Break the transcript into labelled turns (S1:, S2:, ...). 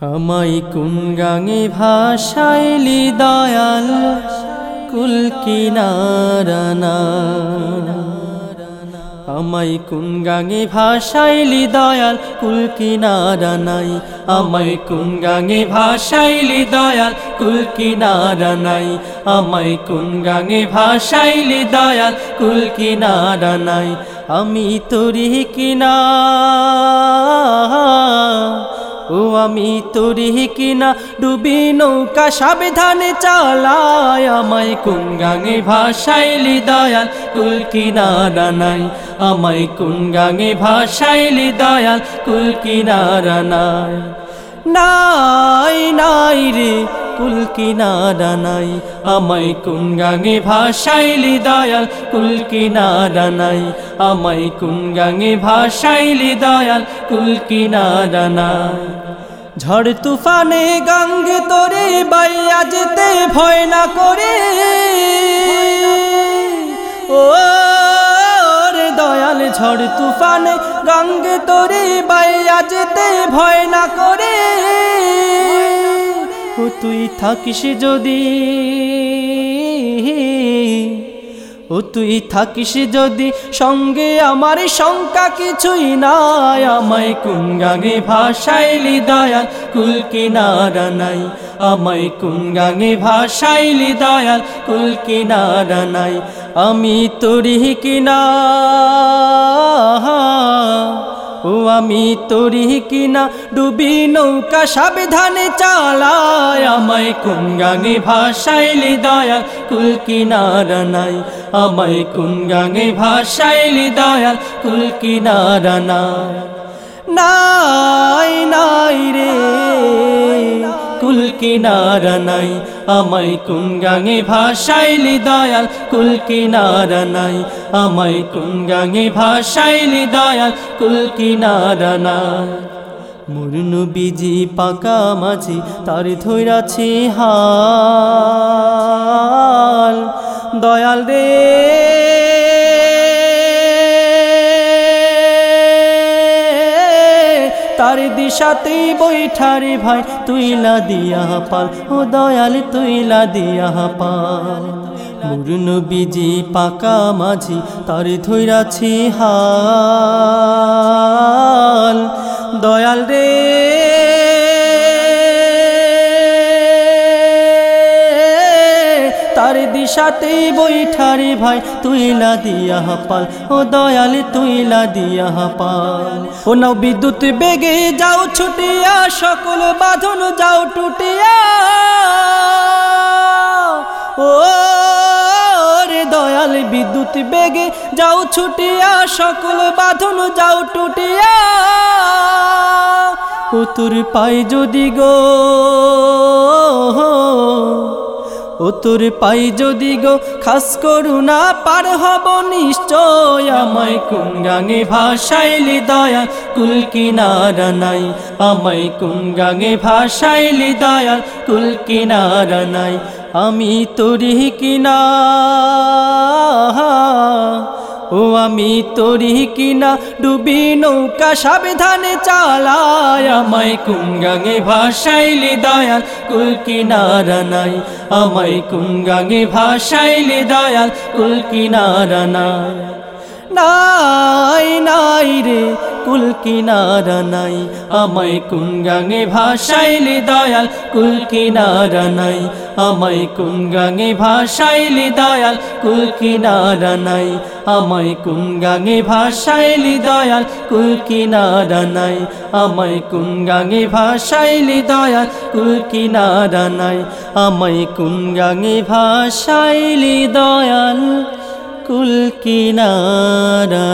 S1: আমাই কোন গাঙে ভাষাইলি দয়াল? কুল কিনারানা আমাই কোন গাঙে ভাষাইলি দয়াল? কুল কিনারা নাই। আমাই কোন গাঙে ভাষাইলি দয়াল? কুল কিনারা নাই। আমাই কোন গাঙে ভাষাইলি দয়াল? কুল কিনারা আমি তোরি কিনা। ও আমি তোরি কিনা ডুবি নৌকা সাবধানে চালায়, আমায় কোন গাঙে ভাষাইলি দয়াল? কুল কিনারা নাই, আমায় কোন গাঙে ভাষাইলি দয়াল? কুল কিনারা নাই নাই রে কুল কিনারা নাই। আমায় কোন গাঙে ভাষাইলি দয়াল কুল কিনারা নাই। আমায় কোন গাঙে ভাষাইলি দয়াল কুল কিনারা নাই। ঝড় তুফানে গঙ্গে তোরে বাইয়া যেতে ভয় না করে। ও দয়াল ঝড় তুফানে গঙ্গে তোরে বাইয়া যেতে ভয় না করে। ও তুই থাকিস যদি, ও তুই থাকিস যদি, সঙ্গে আমার শঙ্কা কিছুই নাই। আমায় কোন গাঙে ভাষাইলি দয়াল, কুল কিনারা নাই। আমায় কোন গাঙে ভাষাইলি দয়াল, কুল কিনারা নাই। আমি তোরি কিনা আমি তোরি কিনা? ডুবি নৌকা সাবধানে চালায়, আমায় কোন গাঙে ভাষাইলি দয়াল কুল কিনারা নাই, আমায় কোন গাঙে ভাষাইলি দয়াল কুল কিনারা নাই নাই নাই রে। কুল কিনারা নাই আমায় কোন গাঙে ভাষাইলি দয়াল? কুল কিনারা নাই। আমায় কোন গাঙে ভাষাইলি দয়াল? কুল কিনারা নাই। মুরনু বিজি পাকা মাঝি, তার ধৈরাছি হাল। দয়াল রে বৈঠারি বৈঠারে ভাই, তুইলা দিয়া পাল। ও দয়াল, তুইলা দিয়া পাল। মুরুন বিজি পাকা মাঝি, তার ধৈরাছি হাল। দয়াল রে তার দিশাতেই বৈঠারে ভাই তুইলা দিয়া পাল ও দয়াল তুইলা দিয়া পাল ও নাও বিদ্যুৎ বেগে যাও, ছুটিয়া, সকল বাঁধন যাও, টুটিয়া। দয়াল, বিদ্যুৎ বেগে যাও, ছুটিয়া, সকল বাঁধন যাও, টুটিয়া। ও তোর পাই যদি গো। ও তোর পাই যদি গো, খাস করুণা পার হব নিশ্চয়। আমায় কোন গাঙে ভাষাইলি দয়া কুল কিনারা নাই। আমায় কোন গাঙে ভাষাইলি দয়া কুল নাই। আমি তোরি কিনা। ও আমি তোরি কিনা ডুবি নৌকা সাবধানে চালায়, আমায় কুঙ্গাঙে গাঙে ভাষাইলি দয়াল, কুল কিনারা নাই। আমায় কুঙ্গাঙে গাঙে ভাষাইলি দয়াল, কুল কিনারা নাই। নাই নাই রে, কুল কিনারা নাই। আমায় কোন গাঙে ভাষাইলি দয়াল, কুল কিনারা নাই। আমায় কোন গাঙে ভাষাইলি দয়াল, কুল কিনারা নাই। আমায় কোন গাঙে ভাষাইলি দয়াল, কুল কিনারা নাই। আমায় কোন গাঙে ভাষাইলি দয়াল, কুল কিনারা নাই। আমায় কোন গাঙে ভাষাইলি দয়াল। কুল কিনারা